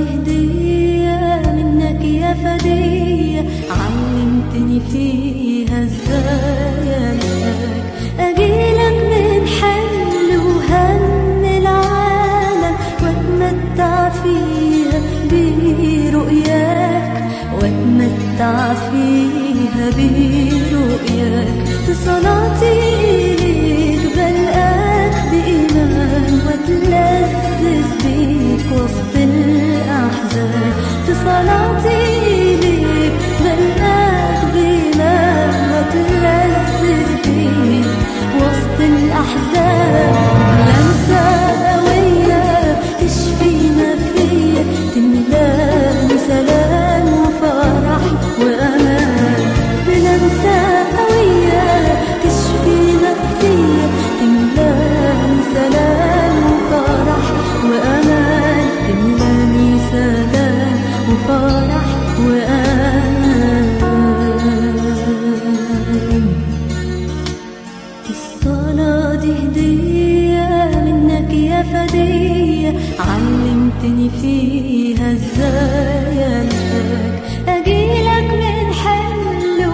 عندي هدية منك يا فدية. علمتني فيها إزاي ألاقيك أجيلك من حل وهم العالم واتمتع فيها برؤياك. واتمتع فيها برؤياك. في صلاتي 的 to follow the عرفتني فيها إزاي الفاك اجيلك من حلو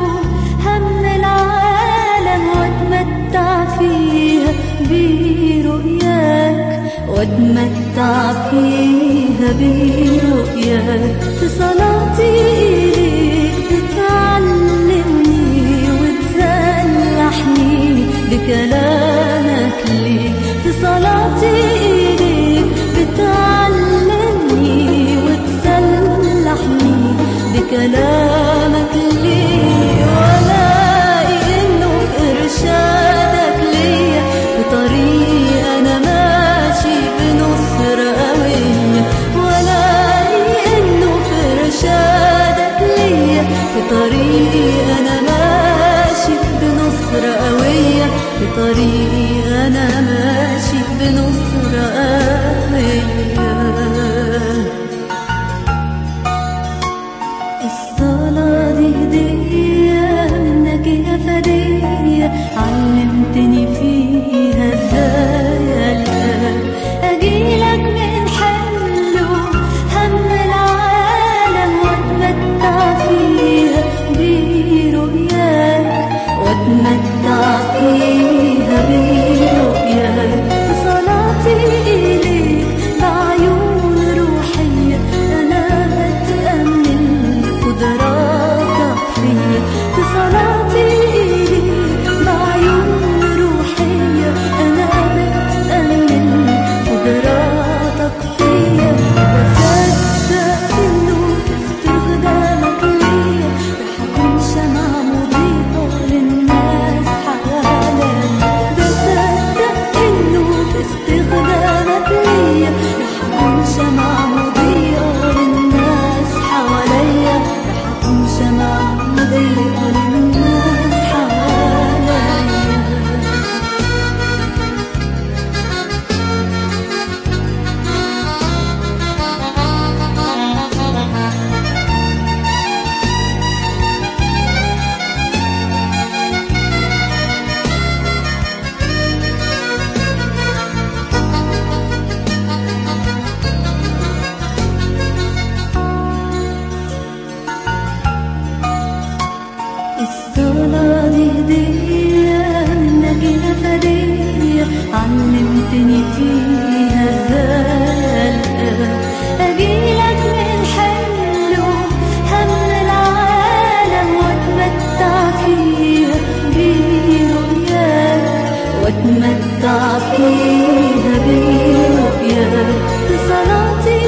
هم العالم واتمتع فيها برؤياك. واتمتع فيها برؤياك. في صلاتي ليك تتعلمني وتسلحني بكلامك أنا ماشي بنص رقاقية الصلاة دي هدية منك يا فرية علمتني فيها فيها برؤياك واتمتع فيها برؤياك صلاتي